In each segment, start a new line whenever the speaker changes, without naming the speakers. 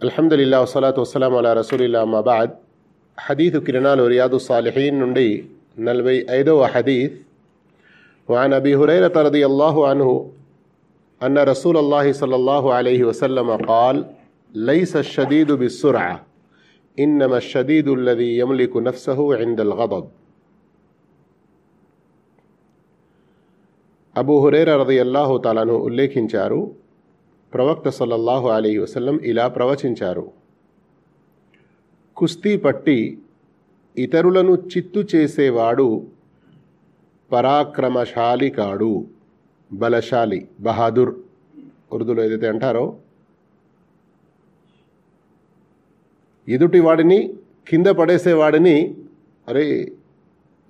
అల్హమ్దుల్లా వసలాతు వసలాం అలా రసూలిల్లా మబాద్ హదీతు కిరణాలు రియాదు సాలిహీన్ నుండి నలభై ఐదవ హదీత్ وعن أبي هريرة رضي الله عنه أن رسول الله صلى الله عليه وسلم قال ليس الشديد بالسرعة إنما الشديد الذي يملك نفسه عند الغضب అబూ హురేర రదియల్లాహు తాలాను ఉల్లేఖించారు ప్రవక్త సల్లల్లాహు అలీ వసల్లం ఇలా ప్రవచించారు. కుస్తీ పట్టి ఇతరులను చిత్తు చేసేవాడు పరాక్రమశాలి కాడు బలశాలి బహాదుర్. ఉర్దూలో ఏదైతే అంటారో ఎదుటి వాడిని కింద పడేసేవాడిని అరే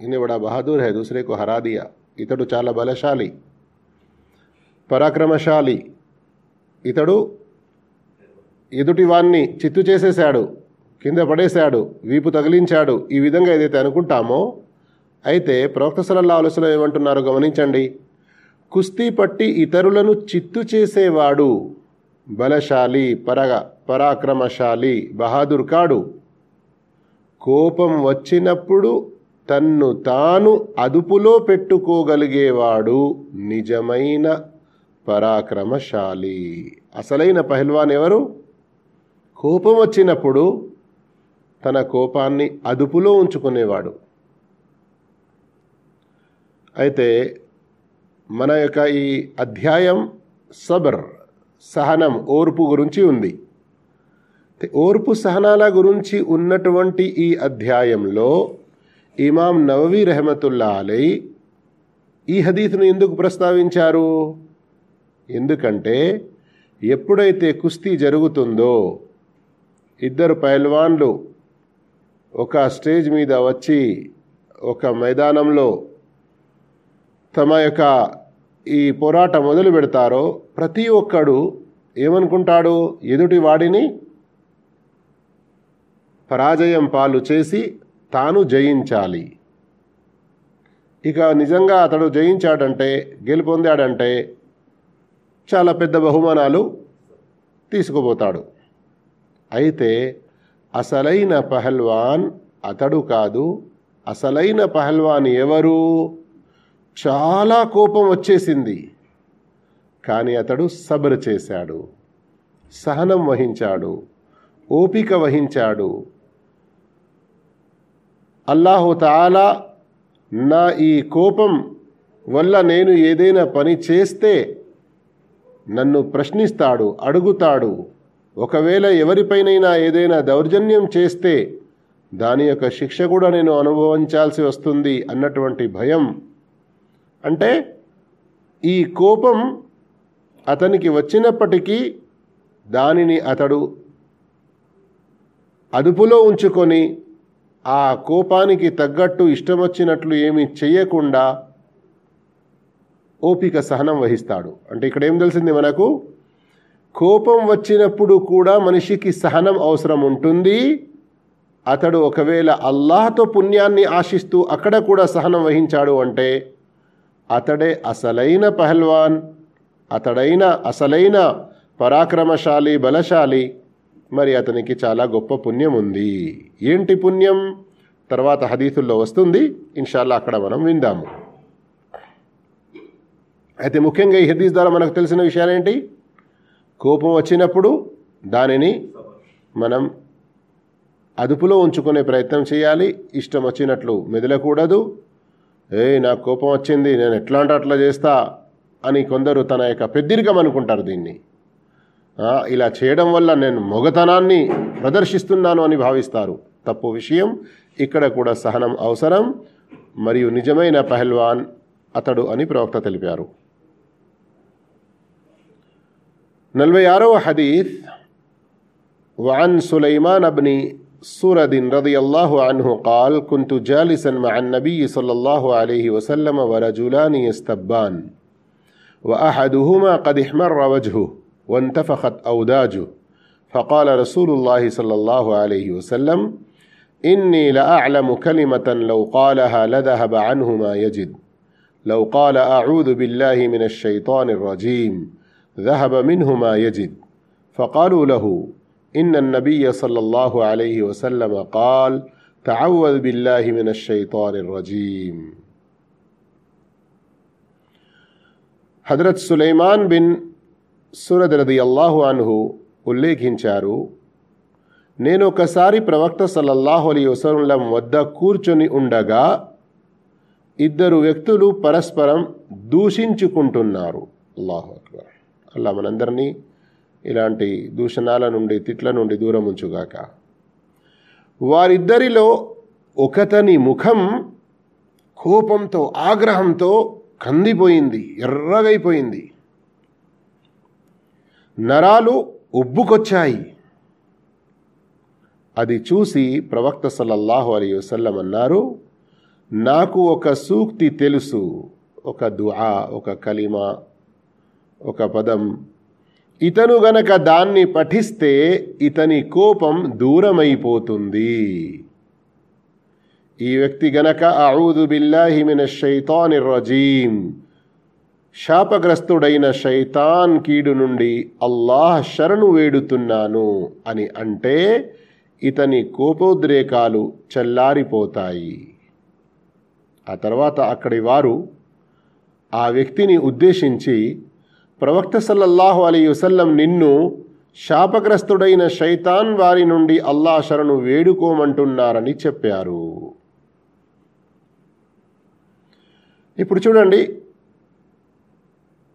ఇన్ని బడా బహాదూర్ హై దూసరేకు హరాదియా ఇతడు చాలా బలశాలి పరాక్రమశాలి ఇతడు ఎదుటివాన్ని చిత్తు చేసేశాడు కింద పడేశాడు వీపు తగిలించాడు ఈ విధంగా ఏదైతే అనుకుంటామో అయితే ప్రవక్త సలల్లా ఆలోచన ఏమంటున్నారో గమనించండి. కుస్తీ పట్టి ఇతరులను చిత్తు చేసేవాడు బలశాలి పరగ పరాక్రమశాలి బహాదుర్ కాడు. కోపం వచ్చినప్పుడు తన్ను తాను అదుపులో పెట్టుకోగలిగేవాడు నిజమైన పరాక్రమశాలి. అసలైన పహల్వాన్ ఎవరు? కోపం వచ్చినప్పుడు తన కోపాన్ని అదుపులో ఉంచుకునేవాడు. అయితే మన యొక్క ఈ అధ్యాయం సబర్ సహనం ఓర్పు గురించి ఉంది. ఓర్పు సహనాల గురించి ఉన్నటువంటి ఈ అధ్యాయంలో ఇమాం నవవి రెహమతుల్లా అలై ఈ హదీస్ను ఎందుకు ప్రస్తావించారు? ఎందుకంటే ఎప్పుడైతే కుస్తీ జరుగుతుందో ఇద్దరు పైల్వాన్లు ఒక స్టేజ్ మీద వచ్చి ఒక మైదానంలో తమ యొక్క ఈ పోరాట మొదలు పెడతారో ప్రతి ఒక్కడు ఏమనుకుంటాడు? ఎదుటి వాడిని పరాజయం పాలు చేసి తాను జయించాలి. ఇక నిజంగా అతడు జయించాడంటే గెలుపొందాడంటే చాలా పెద్ద బహుమానాలు తీసుకుపోతాడు. అయితే అసలైన పహల్వాన్ అతడు కాదు. అసలైన పహల్వాన్ ఎవరు? చాలా కోపం వచ్చేసింది. కానీ అతడు సబర్ చేశాడు. సహనం వహించాడు. ఓపిక వహించాడు. అల్లాహు తాలా నా ఈ కోపం వల్ల నేను ఏదైనా పని చేస్తే నన్ను ప్రశ్నిస్తాడు అడుగుతాడు. ఒకవేళ ఎవరిపైనైనా ఏదైనా దౌర్జన్యం చేస్తే దాని యొక్క శిక్ష కూడా నేను అనుభవించాల్సి వస్తుంది అన్నటువంటి భయం. అంటే ఈ కోపం అతనికి వచ్చినప్పటికీ దానిని అతడు అదుపులో ఉంచుకొని ఆ కోపానికి తగ్గట్టు ఇష్టం వచ్చినట్లు ఏమి చేయకుండా ఓపిక సహనం వహిస్తాడు. అంటే ఇక్కడ ఏం తెలిసింది మనకు? కోపం వచ్చినప్పుడు కూడా మనిషికి సహనం అవసరం ఉంటుంది. అతడు ఒకవేళ అల్లాహతో పుణ్యాన్ని ఆశిస్తూ అక్కడ కూడా సహనం వహించాడు అంటే అతడే అసలైన పహల్వాన్ అతడైన అసలైన పరాక్రమశాలి బలశాలి. మరి అతనికి చాలా గొప్ప పుణ్యం ఉంది. ఏంటి పుణ్యం? తర్వాత హదీతుల్లో వస్తుంది. ఇన్షాల్లా అక్కడ మనం విందాము. అయితే ముఖ్యంగా ఈ హదీస్ ద్వారా మనకు తెలిసిన విషయాలేంటి కోపం వచ్చినప్పుడు దానిని మనం అదుపులో ఉంచుకునే ప్రయత్నం చేయాలి. ఇష్టం వచ్చినట్లు మెదలకూడదు. ఏ నాకు కోపం వచ్చింది నేను ఎట్లా అంటే అట్లా చేస్తా అని కొందరు తన యొక్క పెద్దిరికం అనుకుంటారు దీన్ని. ఇలా చేయడం వల్ల నేను మొగతనాన్ని ప్రదర్శిస్తున్నాను అని భావిస్తారు. తప్పు విషయం. ఇక్కడ కూడా సహనం అవసరం. మరియు నిజమైన పహల్వాన్ అతడు అని ప్రవక్త తెలిపారు. నలభై ఆరవ హదీత్ وعن سليمان بن سرد رضي الله عنه قال كنت جالسا مع النبي صلى الله عليه وسلم ورجلان يستبان وأحدهما قد احمر وجهه وانتفخت أوداجه فقال رسول الله صلى الله عليه وسلم إني لأعلم كلمة لو قالها لذهب عنه ما يجد لو قال أعوذ بالله من الشيطان الرجيم ذهب منه ما يجد فقالوا له إن النبي صلى الله عليه وسلم قال تعوذ بالله من الشيطان الرجيم హజరత్ సులైమాన్ బిన్ సురద్ రది అల్లాహు అన్హు ఉల్లేఖించారు నేను ఒకసారి ప్రవక్త సల్లల్లాహు అలీ వసలం వద్ద కూర్చొని ఉండగా ఇద్దరు వ్యక్తులు పరస్పరం దూషించుకుంటున్నారు అల్లాహు అక్బర్ అలా మనందరినీ ఇలాంటి దూషణాల నుండి తిట్ల నుండి దూరం ఉంచుగాక. వారిద్దరిలో ఒకతని ముఖం కోపంతో ఆగ్రహంతో కందిపోయింది ఎర్రగైపోయింది. నరాలు ఉబ్బుకొచ్చాయి. అది చూసి ప్రవక్త సల్లల్లాహు అలీ వసల్లం అన్నారు నాకు ఒక సూక్తి తెలుసు ఒక దుఆ ఒక కలిమ ఒక పదం. ఇతను గనక దాన్ని పఠిస్తే ఇతని కోపం దూరమైపోతుంది. ఈ వ్యక్తి గనక అఊదు బిల్లాహిమిన షైతాని రజీం శాపగ్రస్తుడైన శైతాన్ కీడు నుండి అల్లాహ్ శరణు వేడుతున్నాను అని అంటే ఇతని కోపోద్రేకాలు చల్లారిపోతాయి. ఆ తర్వాత అక్కడి వారు ఆ వ్యక్తిని ఉద్దేశించి ప్రవక్త సల్లల్లాహు అలీ వసల్లం నిన్ను శాపగ్రస్తుడైన శైతాన్ వారి నుండి అల్లా శరణు వేడుకోమంటున్నారని చెప్పారు. ఇప్పుడు చూడండి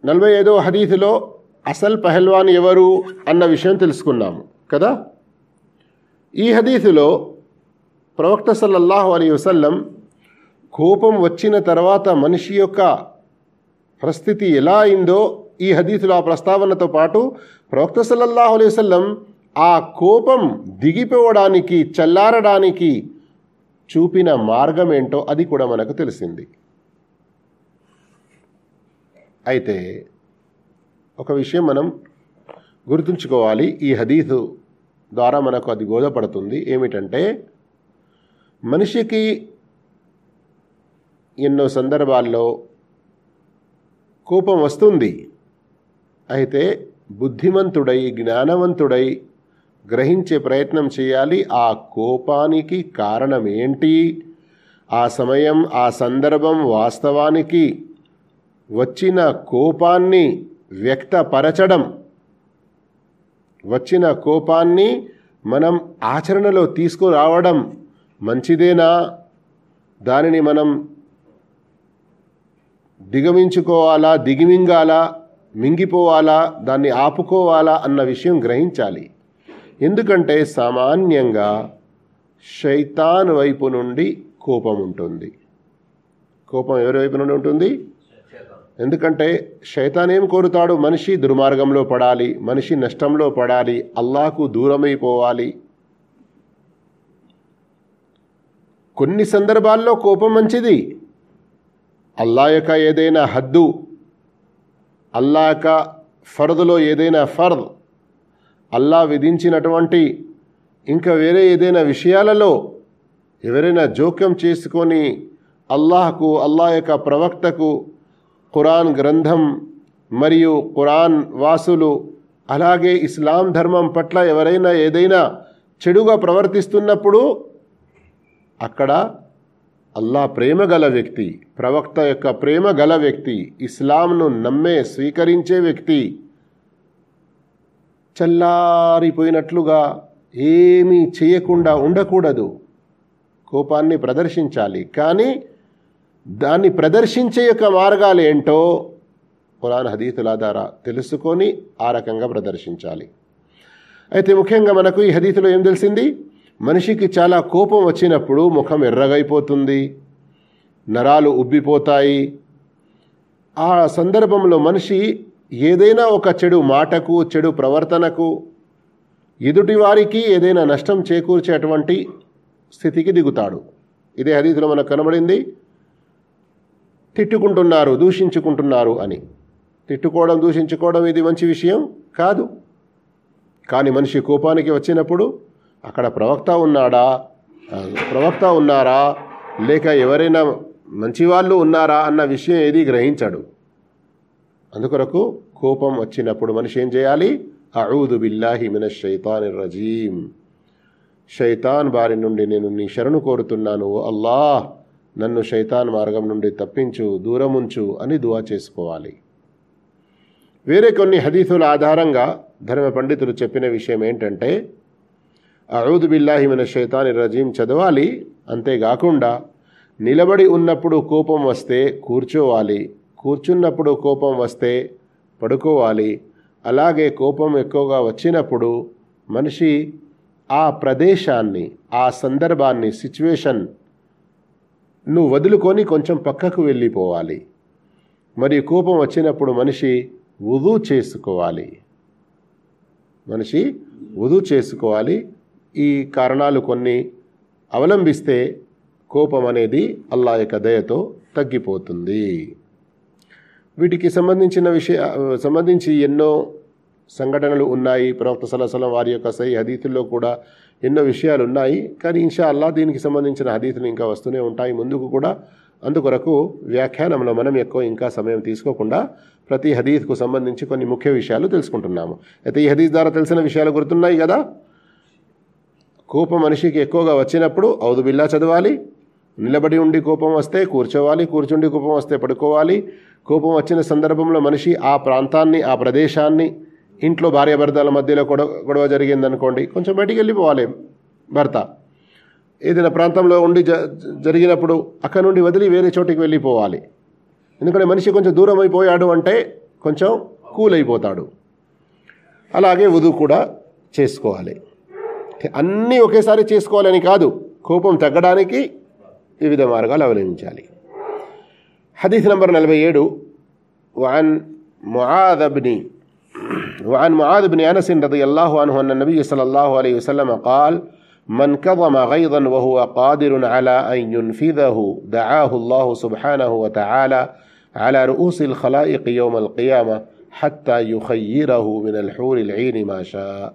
నలభై ఐదో హదీతిలో అసల్ పహల్వాన్ ఎవరు అన్న విషయం తెలుసుకున్నాము కదా? ఈ హదీతులో ప్రవక్త సల్లల్లాహు అలీ వసల్లం కోపం వచ్చిన తర్వాత మనిషి యొక్క పరిస్థితి ఎలా అయిందో ఈ హదీసులో ఆ ప్రస్తావనతో పాటు ప్రవక్త సల్లల్లాహు అలైహి వసల్లం ఆ కోపం దిగిపోవడానికి చల్లారడానికి చూపిన మార్గం ఏంటో అది కూడా మనకు తెలిసింది. అయితే ఒక విషయం మనం గుర్తుంచుకోవాలి. ఈ హదీసు ద్వారా మనకు అది బోధపడుతుంది. ఏమిటంటే మనిషికి ఎన్నో సందర్భాల్లో కోపం వస్తుంది. అయితే బుద్ధిమంతుడై జ్ఞానవంతుడై గ్రహించే ప్రయత్నం చేయాలి. ఆ కోపానికి కారణం ఏంటి ఆ సమయం ఆ సందర్భం వాస్తవానికి వచ్చిన కోపాన్ని వ్యక్తపరచడం. వచ్చిన కోపాన్ని మనం ఆచరణలో తీసుకురావడం మంచిదేనా? దానిని మనం దిగమించుకోవాలా? దిగిమింగాలా? మింగిపోవాలా దాన్ని ఆపుకోవాలా అన్న విషయం గ్రహించాలి. ఎందుకంటే సామాన్యంగా శైతాన్ వైపు నుండి కోపం ఉంటుంది. కోపం ఎవరి వైపు నుండి ఉంటుంది? ఎందుకంటే శైతాన్ ఏం కోరుతాడు? మనిషి దుర్మార్గంలో పడాలి మనిషి నష్టంలో పడాలి అల్లాకు దూరమైపోవాలి. కొన్ని సందర్భాల్లో కోపం మంచిది. అల్లా యొక్క ఏదైనా హద్దు అల్లాక యొక్క ఏదైనా ఫర్ద్ అల్లా విధించినటువంటి ఇంకా వేరే ఏదైనా విషయాలలో ఎవరైనా జోక్యం చేసుకొని అల్లాహకు అల్లా యొక్క ప్రవక్తకు ఖురాన్ గ్రంథం మరియు ఖురాన్ వాసులు అలాగే ఇస్లాం ధర్మం పట్ల ఎవరైనా ఏదైనా చెడుగా ప్రవర్తిస్తున్నప్పుడు అక్కడ అల్లా ప్రేమ గల వ్యక్తి ప్రవక్త యొక్క ప్రేమ గల వ్యక్తి ఇస్లాంను నమ్మే స్వీకరించే వ్యక్తి చల్లారిపోయినట్లుగా ఏమీ చేయకుండా ఉండకూడదు. కోపాన్ని ప్రదర్శించాలి. కానీ దాన్ని ప్రదర్శించే యొక్క మార్గాలు ఏంటో పురాణ హదీతుల ద్వారా తెలుసుకొని ఆ రకంగా ప్రదర్శించాలి. అయితే ముఖ్యంగా మనకు ఈ హదీతులో ఏం తెలిసింది? మనిషికి చాలా కోపం వచ్చినప్పుడు ముఖం ఎర్రగైపోతుంది నరాలు ఉబ్బిపోతాయి. ఆ సందర్భంలో మనిషి ఏదైనా ఒక చెడు మాటకు చెడు ప్రవర్తనకు ఎదుటివారికి ఏదైనా నష్టం చేకూర్చేటువంటి స్థితికి దిగుతాడు. ఇదే హదీతులో మనకు కనబడింది. తిట్టుకుంటున్నారు దూషించుకుంటున్నారు అని. తిట్టుకోవడం దూషించుకోవడం ఇది మంచి విషయం కాదు. కానీ మనిషి కోపానికి వచ్చినప్పుడు అక్కడ ప్రవక్త ఉన్నాడా? ప్రవక్త ఉన్నారా? లేక ఎవరైనా మంచివాళ్ళు ఉన్నారా అన్న విషయం ఏది గ్రహించాడు. అందుకొరకు కోపం వచ్చినప్పుడు మనిషి ఏం చేయాలి? అఊదు బిల్లాహి మిన షైతాన్ రజీం షైతాన్ బారి నుండి నేను నీ శరణు కోరుతున్నాను అల్లాహ్. నన్ను శైతాన్ మార్గం నుండి తప్పించు దూరముంచు అని దువా చేసుకోవాలి. వేరే కొన్ని హదీసుల ఆధారంగా ధర్మ పండితులు చెప్పిన విషయం ఏంటంటే అఊదు బిల్లాహి మిన రజీం చదవాలి. అంతేకాకుండా నిలబడి ఉన్నప్పుడు కోపం వస్తే కూర్చోవాలి. కూర్చున్నప్పుడు కోపం వస్తే పడుకోవాలి. అలాగే కోపం ఎక్కువగా వచ్చినప్పుడు మనిషి ఆ ప్రదేశాన్ని ఆ సందర్భాన్ని సిచ్యువేషన్ నువ్వు వదులుకొని కొంచెం పక్కకు వెళ్ళిపోవాలి. మరియు కోపం వచ్చినప్పుడు మనిషి వధు చేసుకోవాలి. మనిషి వుధు చేసుకోవాలి. ఈ కారణాలు కొన్ని అవలంబిస్తే కోపం అనేది అల్లా యొక్క దయతో తగ్గిపోతుంది. వీటికి సంబంధించిన విషయ సంబంధించి ఎన్నో సంఘటనలు ఉన్నాయి. ప్రవక్త సలసలం వారి యొక్క సై హదీతుల్లో కూడా ఎన్నో విషయాలు ఉన్నాయి. కానీ ఇన్షా అల్లా దీనికి సంబంధించిన హదీతులు ఇంకా వస్తూనే ఉంటాయి. ముందుకు కూడా అందుకొరకు వ్యాఖ్యానంలో మనం ఎక్కువ ఇంకా సమయం తీసుకోకుండా ప్రతి హదీత్కు సంబంధించి కొన్ని ముఖ్య విషయాలు తెలుసుకుంటున్నాము. అయితే ఈ హదీత్ ద్వారా తెలిసిన విషయాలు గుర్తున్నాయి కదా? కోపం మనిషికి ఎక్కువగా వచ్చినప్పుడు ఔదు బిల్లా చదవాలి. నిలబడి ఉండి కోపం వస్తే కూర్చోవాలి. కూర్చుండి కోపం వస్తే పడుకోవాలి. కోపం వచ్చిన సందర్భంలో మనిషి ఆ ప్రాంతాన్ని ఆ ప్రదేశాన్ని ఇంట్లో భార్యాభర్తల మధ్యలో గొడవ గొడవ జరిగిందనుకోండి కొంచెం బయటికి వెళ్ళిపోవాలి భర్త. ఏదైనా ప్రాంతంలో ఉండి జ జరిగినప్పుడు అక్కడ నుండి వదిలి వేరే చోటికి వెళ్ళిపోవాలి. ఎందుకంటే మనిషి కొంచెం దూరం అయిపోయాడు అంటే కొంచెం కూల్ అయిపోతాడు. అలాగే వధువు కూడా చేసుకోవాలి. అన్నీ ఒకేసారి చేసుకోవాలని కాదు కోపం తగ్గడానికి వివిధ మార్గాలు అవలంబించాలి حديث نمبر نلبي يدو وعن معاذ بن وعن معاذ بن أنس رضي الله عنه أن النبي صلى الله عليه وسلم قال من كظم غيظا وهو قادر على أن ينفذه دعاه الله سبحانه وتعالى على رؤوس الخلائق يوم القيامة حتى يخيره من الحور العين ما شاء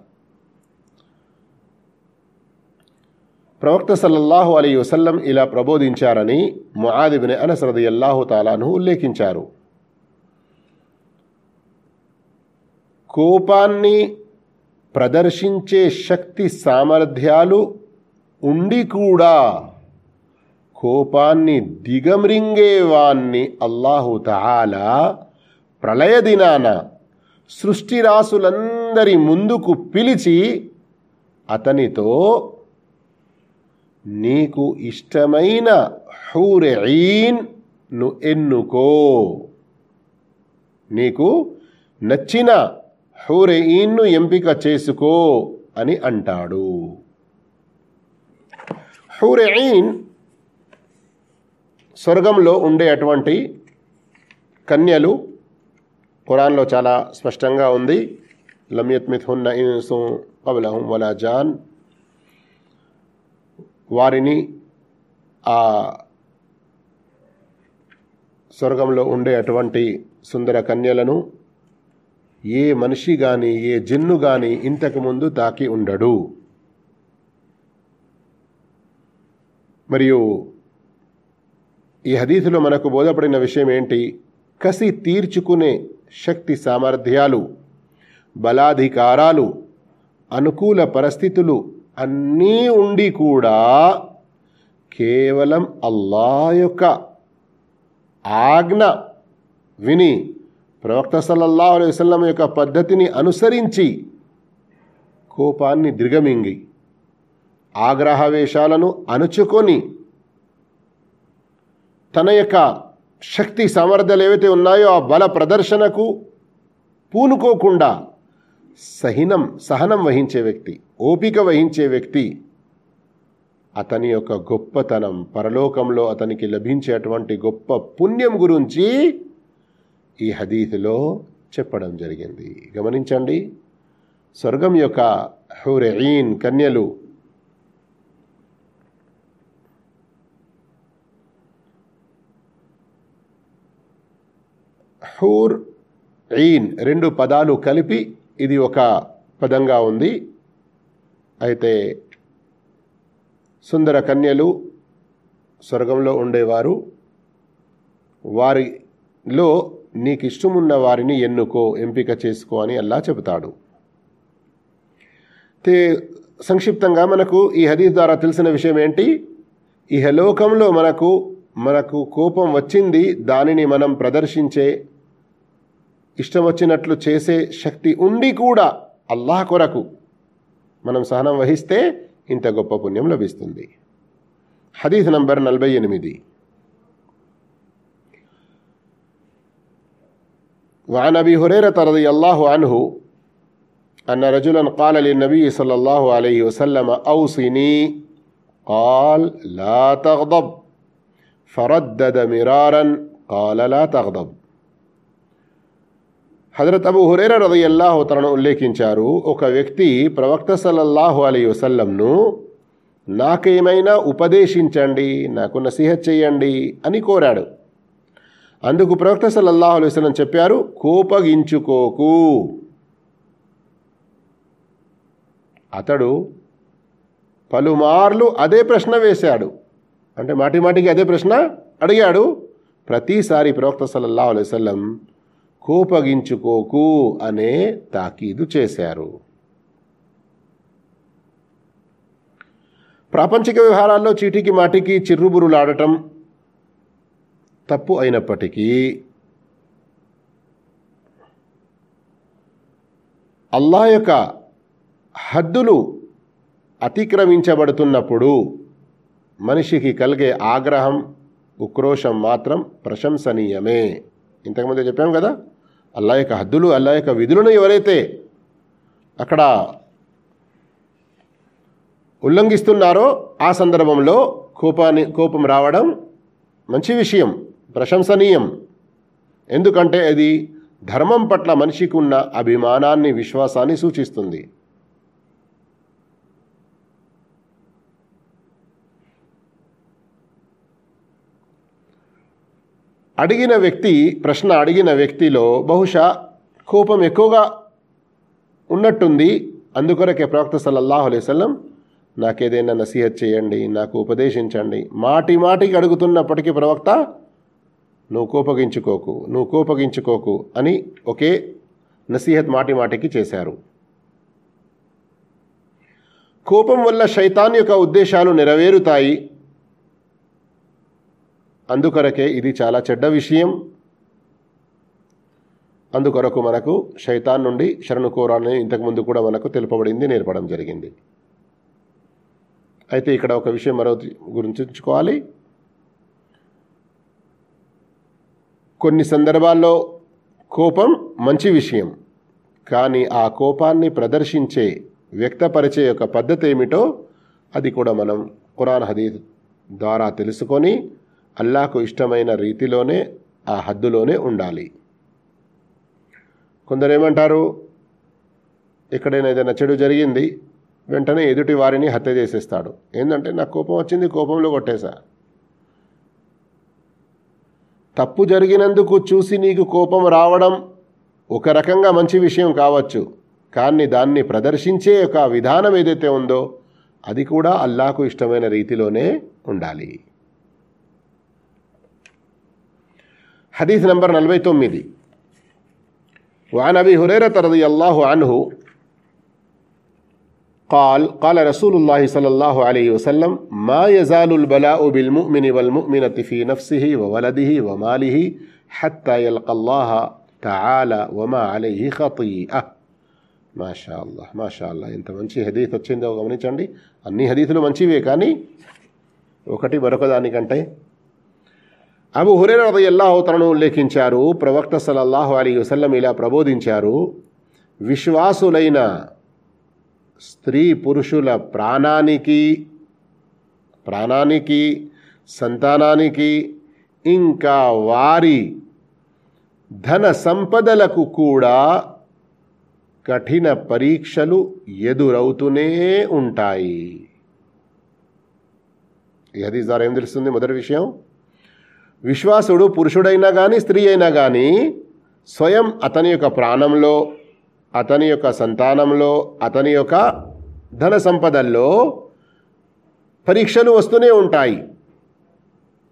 ప్రవక్త సల్లల్లాహు అలీ వసల్లం ఇలా ప్రబోధించారని ముఆదిబిన్ అనస్ రదియల్లాహు తాలాను ఉల్లేఖించారు. కోపాన్ని ప్రదర్శించే శక్తి సామర్థ్యాలు ఉండి కూడా కోపాన్ని దిగమ్రింగేవాన్ని అల్లాహుతాలా ప్రళయ దినాన సృష్టిరాసులందరి ముందుకు పిలిచి అతనితో నీకు ఇష్టమైన హూరెయిన్ను ఎన్నుకో. నీకు నచ్చిన హూరెయిన్ను ఎంపిక చేసుకో అని అంటాడు. హూరెయిన్ స్వర్గంలో ఉండే అటువంటి కన్యలు ఖురాన్లో చాలా స్పష్టంగా ఉంది. లమ్యత్మిత్ హున్న ఇన్సు పవలహం వలా జాన్. వారిని ఆ స్వర్గంలో ఉండే అటువంటి సుందర కన్యలను ఏ మనిషి కానీ ఏ జిన్ను కానీ ఇంతకు ముందు తాకి ఉండడు. మరియు ఈ హదీసులో మనకు బోధపడిన విషయం ఏంటి? కసి తీర్చుకునే శక్తి సామర్థ్యాలు బలాధికారాలు అనుకూల పరిస్థితులు అన్నీ ఉండి కూడా కేవలం అల్లా యొక్క ఆజ్ఞ విని ప్రవక్త సల్లల్లా అలై వసలం యొక్క పద్ధతిని అనుసరించి కోపాన్ని దిగమింగి ఆగ్రహవేశాలను అణుచుకొని తన యొక్క శక్తి సామర్థ్యాలు ఏవైతే ఉన్నాయో ఆ బల ప్రదర్శనకు పూనుకోకుండా సహినం సహనం వహించే వ్యక్తి ఓపిక వహించే వ్యక్తి అతని యొక్క గొప్పతనం పరలోకంలో అతనికి లభించేటువంటి గొప్ప పుణ్యం గురించి ఈ హదీతులో చెప్పడం జరిగింది. గమనించండి స్వర్గం యొక్క హురెయిన్ కన్యలు హూర్ ఈన్ రెండు పదాలు కలిపి ఇది ఒక పదంగా ఉంది. అయితే సుందర కన్యలు స్వర్గంలో ఉండేవారు. వారిలో నీకు ఇష్టమున్న వారిని ఎన్నుకో ఎంపిక చేసుకో అని అల్లా చెబుతాడు. తే సంక్షిప్తంగా మనకు ఈ హదీస్ ద్వారా తెలిసిన విషయం ఏంటి? ఇహలోకంలో మనకు మనకు కోపం వచ్చింది దానిని మనం ప్రదర్శించే ఇష్టం వచ్చినట్లు చేసే శక్తి ఉండి కూడా అల్లాహ్ కొరకు మనం సహనం వహిస్తే ఇంత గొప్ప పుణ్యం లభిస్తుంది హదీస్ నంబర్ నలభై ఎనిమిది وعن ابي هريره رضي الله عنه ان رجلا قال للنبي صلى الله عليه وسلم اوصني قال لا تغضب فردد مرارا قال لا تغضب హజరత్ అబు హురేర రదయల్లాహు తనను ఉల్లేఖించారు ఒక వ్యక్తి ప్రవక్త సల్లల్లాహు అలీ వసల్లంను నాకేమైనా ఉపదేశించండి నాకు నసీహత్ చేయండి అని కోరాడు. అందుకు ప్రవక్త సల్లల్లాహు అలీ వసలం చెప్పారు కోపగించుకోకు. అతడు పలుమార్లు అదే ప్రశ్న వేశాడు. అంటే మాటి మాటికి అదే ప్రశ్న అడిగాడు. ప్రతిసారి ప్రవక్త సల్లల్లాహు అలైవల్లం కోపగించుకోకు అనే తాకీదు చేశారు. ప్రాపంచిక వ్యవహారాల్లో చీటికి మాటికి చిర్రుబురులాడటం తప్పు అయినప్పటికీ అల్లా యొక్క హద్దులు అతిక్రమించబడుతున్నప్పుడు మనిషికి కలిగే ఆగ్రహం ఉక్రోషం మాత్రం ప్రశంసనీయమే. ఇంతకుముందే చెప్పాం కదా? అల్లా యొక్క హద్దులు అల్లా యొక్క విధులను ఎవరైతే అక్కడ ఉల్లంఘిస్తున్నారో ఆ సందర్భంలో కోపాన్ని కోపం రావడం మంచి విషయం ప్రశంసనీయం. ఎందుకంటే అది ధర్మం పట్ల మనిషికి ఉన్న అభిమానాన్ని విశ్వాసాన్ని సూచిస్తుంది. అడిగిన వ్యక్తి ప్రశ్న అడిగిన వ్యక్తిలో బహుశా కోపం ఎక్కువగా ఉన్నట్టుంది. అందుకొరకే ప్రవక్త సల్లల్లాహు అలైవల్లం నాకేదైనా నసీహత్ చేయండి నాకు ఉపదేశించండి. మాటి మాటికి అడుగుతున్నప్పటికీ ప్రవక్త నువ్వు కోపగించుకోకు నువ్వు కోపగించుకోకు అని ఒకే నసీహత్ మాటి మాటికి చేశారు. కోపం వల్ల శైతాన్ యొక్క ఉద్దేశాలు నెరవేరుతాయి. అందుకొరకే ఇది చాలా చెడ్డ విషయం. అందుకొరకు మనకు శైతాన్ నుండి శరణు కోరాలని ఇంతకుముందు కూడా మనకు తెలుపబడింది నేర్పడం జరిగింది. అయితే ఇక్కడ ఒక విషయం మరో గురించుకోవాలి కొన్ని సందర్భాల్లో కోపం మంచి విషయం కానీ ఆ కోపాన్ని ప్రదర్శించే వ్యక్తపరిచే యొక్క పద్ధతి ఏమిటో అది కూడా మనం ఖురాన్ హదీద్ ద్వారా తెలుసుకొని అల్లాకు ఇష్టమైన రీతిలోనే ఆ హద్దులోనే ఉండాలి. కొందరేమంటారు ఎక్కడైనా ఏదైనా చెడు జరిగింది వెంటనే ఎదుటి వారిని హత్య చేసేస్తాడు. ఏంటంటే నాకు కోపం వచ్చింది కోపంలో కొట్టేశా. తప్పు జరిగినందుకు చూసి నీకు కోపం రావడం ఒక రకంగా మంచి విషయం కావచ్చు కానీ దాన్ని ప్రదర్శించే ఒక విధానం ఏదైతే ఉందో అది కూడా అల్లాకు ఇష్టమైన రీతిలోనే ఉండాలి. حديث نمبر نلبي تومدي وعن أبي هريرة رضي الله عنه قال قال رسول الله صلى الله عليه وسلم ما يزال البلاء بالمؤمن والمؤمنة في نفسه وولده وماله حتى يلقى الله تعالى وما عليه خطيئة ما شاء الله ما شاء الله ఇంత మంచి హదీత్ వచ్చిందో గమనించండి అన్ని హదీతులు మంచివే కానీ ఒకటి మరొక దానికంటే అబు హురేర రదయల్లాహు తనను ఉల్లేఖించారు ప్రవక్త సలల్లాహు అలీ వసల్లం ఇలా ప్రబోధించారు విశ్వాసులైన స్త్రీ పురుషుల ప్రాణానికి ప్రాణానికి సంతానానికి ఇంకా వారి ధన సంపదలకు కూడా కఠిన పరీక్షలు ఎదురవుతూనే ఉంటాయి. ఈ హదీస్ ద్వారా ఏం తెలుస్తుంది మొదటి విషయం? విశ్వాసుడు పురుషుడైనా కానీ స్త్రీ అయినా కానీ స్వయం అతని యొక్క ప్రాణంలో అతని యొక్క సంతానంలో అతని యొక్క ధన సంపదల్లో పరీక్షలు వస్తూనే ఉంటాయి.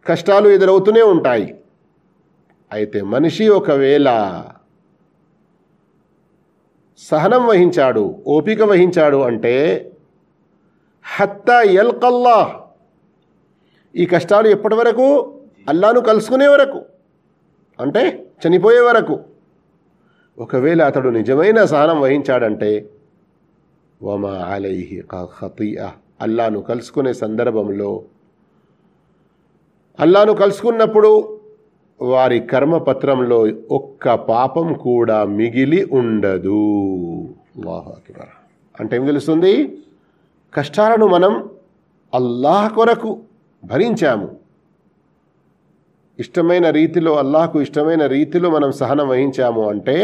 కష్టాలు ఎదురవుతూనే ఉంటాయి. అయితే మనిషి ఒకవేళ సహనం వహించాడు ఓపిక వహించాడు అంటే హత్త ఎల్కల్లా ఈ కష్టాలు ఎప్పటి వరకు అల్లాను కలుసుకునే వరకు అంటే చనిపోయే వరకు. ఒకవేళ అతడు నిజమైన సహనం వహించాడంటే వమా అలైహి ఖతీయ అల్లాను కలుసుకునే సందర్భంలో అల్లాను కలుసుకున్నప్పుడు వారి కర్మపత్రంలో ఒక్క పాపం కూడా మిగిలి ఉండదు. అల్లాహు అక్బర్. అంటే ఏం తెలుస్తుంది? కష్టాలను మనం అల్లాహ్ కొరకు భరించాము. ఇష్టమైన రీతిలో అల్లాహకు ఇష్టమైన రీతిలో మనం సహనం వహించాము అంటే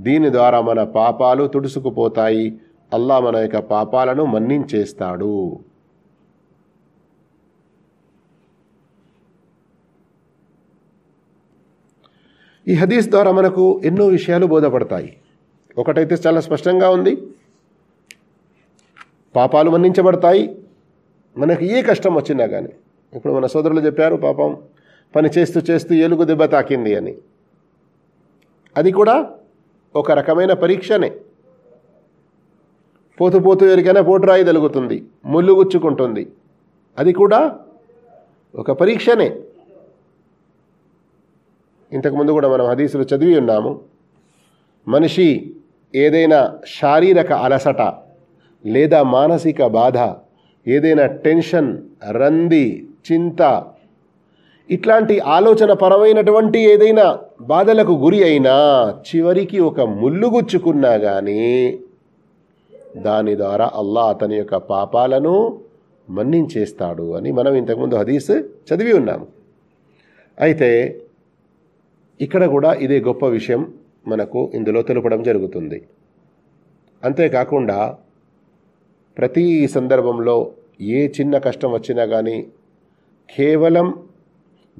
దీని ద్వారా మన పాపాలు తుడుసుకుపోతాయి. అల్లా మన యొక్క పాపాలను మన్నించేస్తాడు. ఈ హదీస్ ద్వారా మనకు ఎన్నో విషయాలు బోధపడతాయి. ఒకటైతే చాలా స్పష్టంగా ఉంది. పాపాలు మన్నించబడతాయి. మనకు ఏ కష్టం వచ్చినా కానీ ఇప్పుడు మన సోదరులు చెప్పారు పాపం పని చేస్తూ చేస్తూ ఏలుగు దెబ్బ తాకింది అని. అది కూడా ఒక రకమైన పరీక్షనే. పోతు పోతూ ఎవరికైనా పోటురాయి తలుగుతుంది ముళ్ళు గుచ్చుకుంటుంది. అది కూడా ఒక పరీక్షనే. ఇంతకుముందు కూడా మనం హదీసులు చదివి ఉన్నాము మనిషి ఏదైనా శారీరక అలసట లేదా మానసిక బాధ ఏదైనా టెన్షన్ రంది చింత ఇట్లాంటి ఆలోచన పరమైనటువంటి ఏదైనా బాధలకు గురి అయినా చివరికి ఒక ముళ్ళు గుచ్చుకున్నా కానీ దాని ద్వారా అల్లా అతని యొక్క పాపాలను మన్నించేస్తాడు అని మనం ఇంతకుముందు హదీస్ చదివి ఉన్నాము. అయితే ఇక్కడ కూడా ఇదే గొప్ప విషయం మనకు ఇందులో తెలుపడం జరుగుతుంది. అంతేకాకుండా ప్రతి సందర్భంలో ఏ చిన్న కష్టం వచ్చినా కానీ కేవలం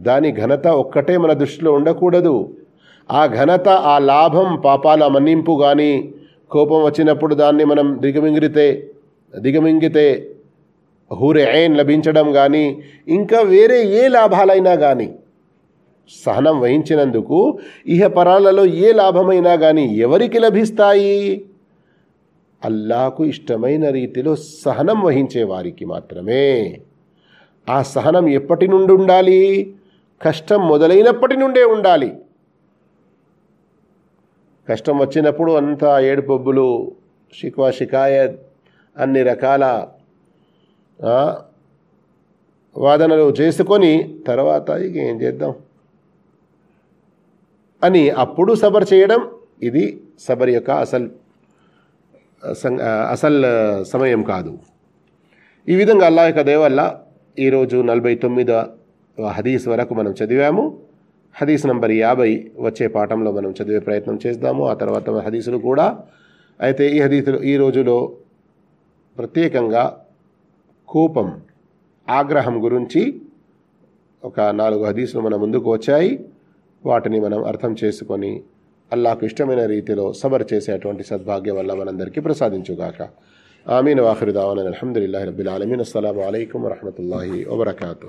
దాని ఘనత ఒక్కటే మన దృష్టిలో ఉండకూడదు. ఆ ఘనత ఆ లాభం పాపాల మన్నింపు కానీ కోపం వచ్చినప్పుడు దాన్ని మనం దిగమింగితే దిగమింగితే హూరే ఐన్ లభించడం కానీ ఇంకా వేరే ఏ లాభాలైనా కానీ సహనం వహించినందుకు ఇహ పరాలలో ఏ లాభమైనా కానీ ఎవరికి లభిస్తాయి? అల్లాకు ఇష్టమైన రీతిలో సహనం వహించే వారికి మాత్రమే. ఆ సహనం ఎప్పటి నుండి ఉండాలి? కష్టం మొదలైనప్పటి నుండే ఉండాలి. కష్టం వచ్చినప్పుడు అంతా ఏడుపబ్బులు షిక్వా షికాయత్ అన్ని రకాల వాదనలు చేసుకొని తర్వాత ఇక ఏం చేద్దాం? అని అప్పుడు సబర్ చేయడం ఇది సబర్ యొక్క అసలు అసల్ సమయం కాదు. ఈ విధంగా అల్లా యొక్క దయవల్ల ఈరోజు నలభై తొమ్మిదో హదీస్ వరకు మనం చదివాము. హదీస్ నంబర్ యాభై వచ్చే పాఠంలో మనం చదివే ప్రయత్నం చేద్దాము. ఆ తర్వాత హదీసులు కూడా. అయితే ఈ హదీసులు ఈ రోజులో ప్రత్యేకంగా కోపం ఆగ్రహం గురించి ఒక నాలుగు హదీసులు మన ముందుకు వచ్చాయి. వాటిని మనం అర్థం చేసుకొని అల్లాకు ఇష్టమైన రీతిలో సబర్ చేసేటువంటి సద్భాగ్యం వల్ల మనందరికీ ప్రసాదించుగాక. ఆమీన్. వాఖరుదావన్ దావాన్ అల్హమ్దుల్లాహి రబ్బిల్ ఆలమీన్. అస్సలం అయికం వరహమూల వబర్కాతూ.